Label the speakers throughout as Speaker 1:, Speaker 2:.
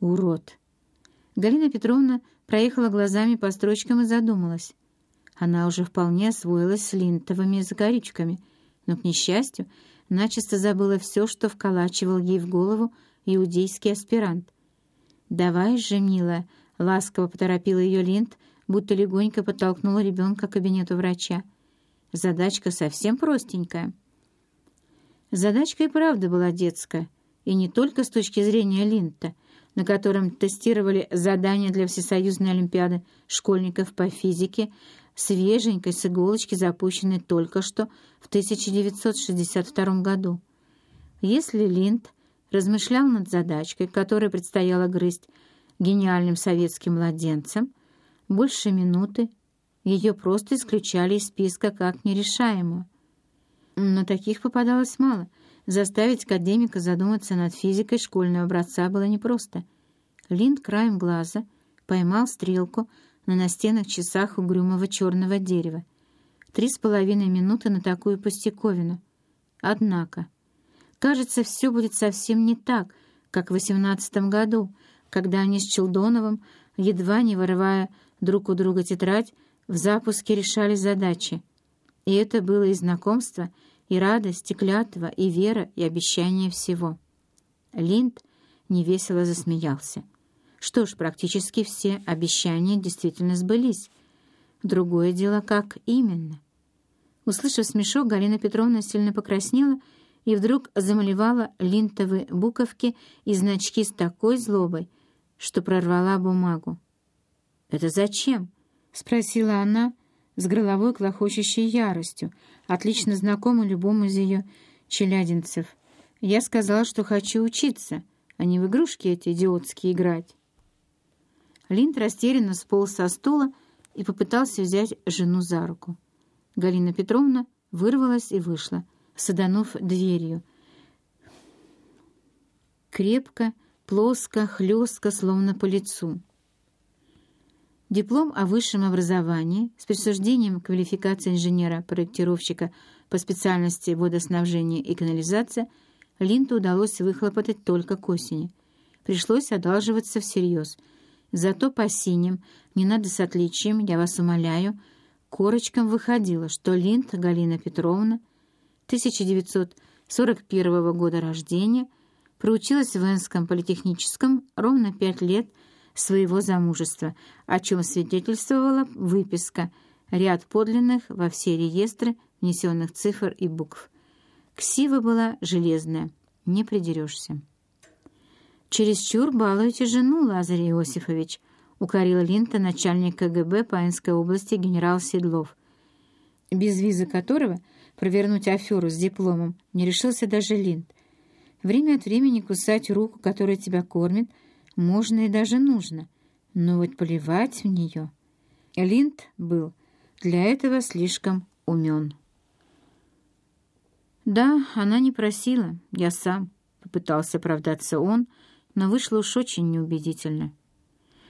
Speaker 1: Урод. Галина Петровна проехала глазами по строчкам и задумалась. Она уже вполне освоилась с линтовыми закорючками, но, к несчастью, начисто забыла все, что вколачивал ей в голову иудейский аспирант. «Давай же, милая!» — ласково поторопила ее линт, будто легонько подтолкнула ребенка к кабинету врача. «Задачка совсем простенькая». Задачка и правда была детская, и не только с точки зрения линта, на котором тестировали задания для Всесоюзной Олимпиады школьников по физике, свеженькой с иголочки, запущенной только что в 1962 году. Если Линд размышлял над задачкой, которой предстояло грызть гениальным советским младенцам, больше минуты ее просто исключали из списка как нерешаемую. Но таких попадалось мало. Заставить академика задуматься над физикой школьного образца было непросто. Линд краем глаза поймал стрелку на настенных часах угрюмого черного дерева. Три с половиной минуты на такую пустяковину. Однако, кажется, все будет совсем не так, как в восемнадцатом году, когда они с Челдоновым, едва не вырывая друг у друга тетрадь, в запуске решали задачи. И это было и знакомство, и радость, и клятва, и вера, и обещание всего. Линд невесело засмеялся. Что ж, практически все обещания действительно сбылись. Другое дело, как именно. Услышав смешок, Галина Петровна сильно покраснела и вдруг замалевала линтовые буковки и значки с такой злобой, что прорвала бумагу. «Это зачем?» — спросила она с горловой клохочущей яростью, отлично знакомой любому из ее челядинцев. «Я сказала, что хочу учиться, а не в игрушки эти идиотские играть». Линд растерянно сполз со стула и попытался взять жену за руку. Галина Петровна вырвалась и вышла, саданув дверью. Крепко, плоско, хлестко, словно по лицу. Диплом о высшем образовании с присуждением квалификации инженера-проектировщика по специальности водоснабжения и канализация Линту удалось выхлопотать только к осени. Пришлось одалживаться всерьез — Зато по синим, не надо с отличием, я вас умоляю, корочкам выходило, что Линд Галина Петровна, 1941 года рождения, проучилась в Энском политехническом ровно пять лет своего замужества, о чем свидетельствовала выписка, ряд подлинных во все реестры внесенных цифр и букв. Ксива была железная, не придерешься. «Чересчур балуете жену, Лазарь Иосифович», — укорил Линта начальник КГБ по Инской области генерал Седлов, без визы которого провернуть аферу с дипломом не решился даже Линд. Время от времени кусать руку, которая тебя кормит, можно и даже нужно, но вот поливать в нее... Линд был для этого слишком умен. «Да, она не просила, я сам», — попытался оправдаться он, — но вышло уж очень неубедительно.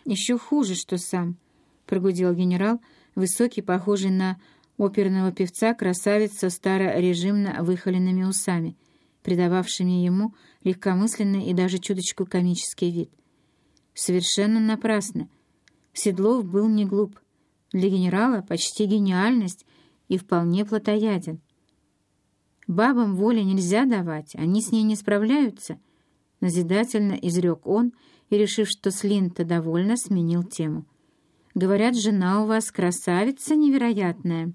Speaker 1: «Еще хуже, что сам», — прогудел генерал, высокий, похожий на оперного певца, красавец со старорежимно выхоленными усами, придававшими ему легкомысленный и даже чуточку комический вид. Совершенно напрасно. Седлов был не глуп. Для генерала почти гениальность и вполне плотояден. Бабам воли нельзя давать, они с ней не справляются —— назидательно изрек он и, решив, что с Линта довольно, сменил тему. «Говорят, жена у вас красавица невероятная».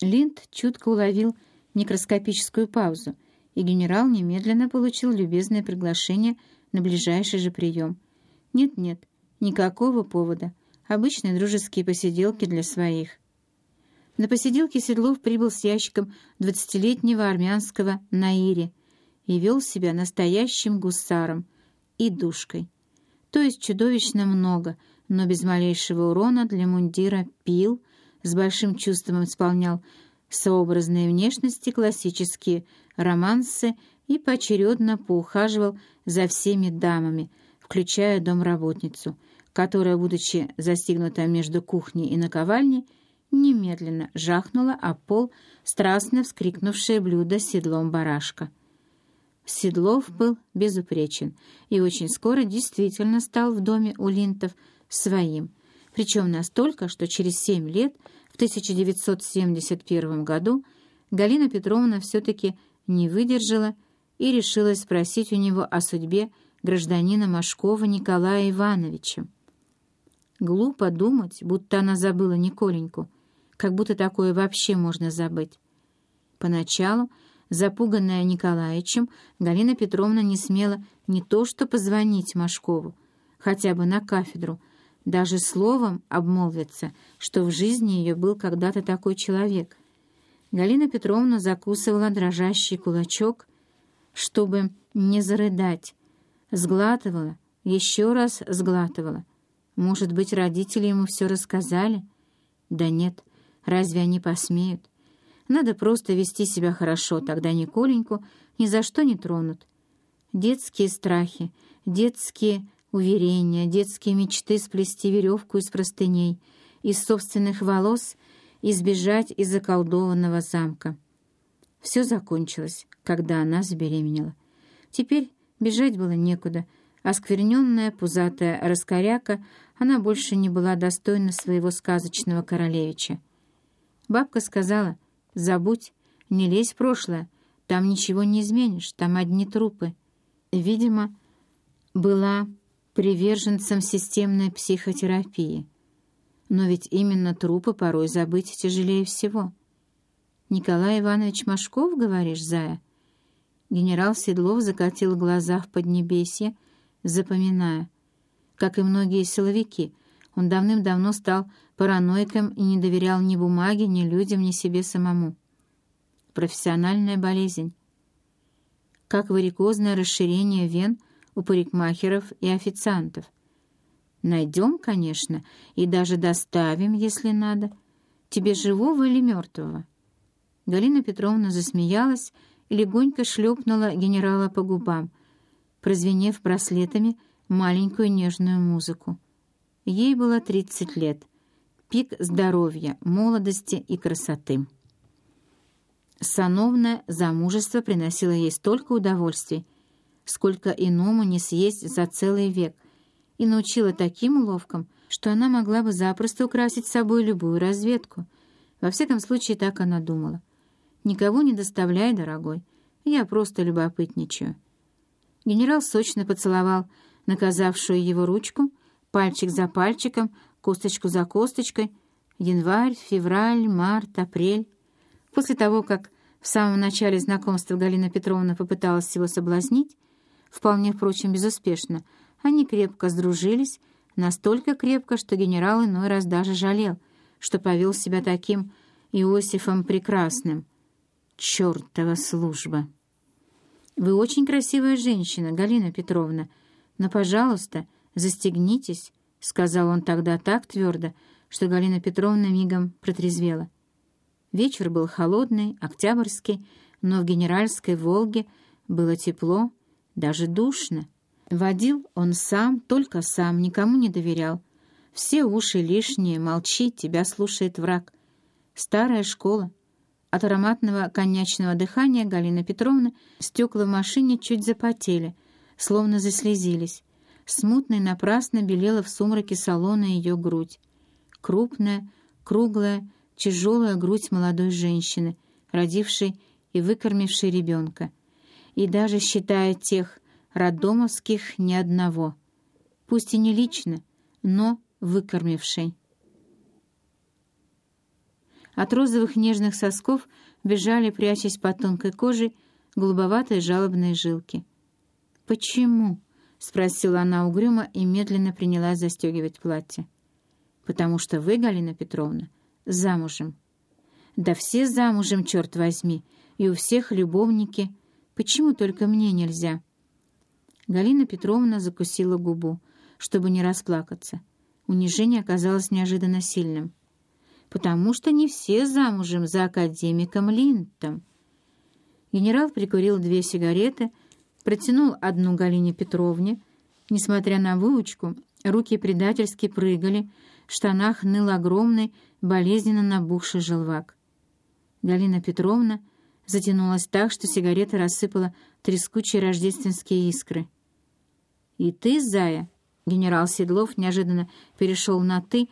Speaker 1: Линд чутко уловил микроскопическую паузу, и генерал немедленно получил любезное приглашение на ближайший же прием. Нет-нет, никакого повода. Обычные дружеские посиделки для своих. На посиделке Седлов прибыл с ящиком двадцатилетнего армянского Наири — и вел себя настоящим гусаром и душкой. То есть чудовищно много, но без малейшего урона для мундира пил, с большим чувством исполнял сообразные внешности классические романсы и поочередно поухаживал за всеми дамами, включая домработницу, которая, будучи застигнута между кухней и наковальней, немедленно жахнула о пол страстно вскрикнувшее блюдо седлом барашка. Седлов был безупречен и очень скоро действительно стал в доме у Линтов своим, причем настолько, что через семь лет, в 1971 году, Галина Петровна все-таки не выдержала и решила спросить у него о судьбе гражданина Машкова Николая Ивановича. Глупо думать, будто она забыла Николеньку, как будто такое вообще можно забыть. Поначалу Запуганная Николаевичем, Галина Петровна не смела не то что позвонить Машкову, хотя бы на кафедру, даже словом обмолвиться, что в жизни ее был когда-то такой человек. Галина Петровна закусывала дрожащий кулачок, чтобы не зарыдать, сглатывала, еще раз сглатывала. Может быть, родители ему все рассказали? Да нет, разве они посмеют? Надо просто вести себя хорошо, тогда Николеньку ни за что не тронут. Детские страхи, детские уверения, детские мечты сплести веревку из простыней, из собственных волос и сбежать из заколдованного замка. Все закончилось, когда она забеременела. Теперь бежать было некуда, а скверненная пузатая раскоряка, она больше не была достойна своего сказочного королевича. Бабка сказала — Забудь, не лезь в прошлое, там ничего не изменишь, там одни трупы. Видимо, была приверженцем системной психотерапии. Но ведь именно трупы порой забыть тяжелее всего. Николай Иванович Машков, говоришь, Зая? Генерал Седлов закатил глаза в поднебесье, запоминая. Как и многие силовики, он давным-давно стал параноиком и не доверял ни бумаге, ни людям, ни себе самому. Профессиональная болезнь. Как варикозное расширение вен у парикмахеров и официантов. Найдем, конечно, и даже доставим, если надо. Тебе живого или мертвого?» Галина Петровна засмеялась и легонько шлепнула генерала по губам, прозвенев браслетами маленькую нежную музыку. Ей было 30 лет — пик здоровья, молодости и красоты. Сановное замужество приносило ей столько удовольствий, сколько иному не съесть за целый век, и научила таким уловкам, что она могла бы запросто украсить собой любую разведку. Во всяком случае, так она думала. «Никого не доставляй, дорогой, я просто любопытничаю». Генерал сочно поцеловал наказавшую его ручку, пальчик за пальчиком, косточку за косточкой, январь, февраль, март, апрель. После того, как в самом начале знакомства Галина Петровна попыталась его соблазнить, вполне, впрочем, безуспешно, они крепко сдружились, настолько крепко, что генерал иной раз даже жалел, что повел себя таким Иосифом Прекрасным. Чёртова служба! Вы очень красивая женщина, Галина Петровна, но, пожалуйста, застегнитесь, — сказал он тогда так твердо, что Галина Петровна мигом протрезвела. Вечер был холодный, октябрьский, но в генеральской «Волге» было тепло, даже душно. Водил он сам, только сам, никому не доверял. Все уши лишние, молчи, тебя слушает враг. Старая школа. От ароматного коньячного дыхания Галины Петровны стекла в машине чуть запотели, словно заслезились. Смутно и напрасно белела в сумраке салона ее грудь. Крупная, круглая, тяжелая грудь молодой женщины, родившей и выкормившей ребенка. И даже считая тех роддомовских ни одного. Пусть и не лично, но выкормившей. От розовых нежных сосков бежали, прячась под тонкой кожей, голубоватые жалобные жилки. «Почему?» — спросила она угрюмо и медленно принялась застегивать платье. «Потому что вы, Галина Петровна, замужем». «Да все замужем, черт возьми, и у всех любовники. Почему только мне нельзя?» Галина Петровна закусила губу, чтобы не расплакаться. Унижение оказалось неожиданно сильным. «Потому что не все замужем за академиком Линтом». Генерал прикурил две сигареты — протянул одну Галине Петровне. Несмотря на выучку, руки предательски прыгали, в штанах ныл огромный, болезненно набухший желвак. Галина Петровна затянулась так, что сигарета рассыпала трескучие рождественские искры. «И ты, зая?» — генерал Седлов неожиданно перешел на «ты»,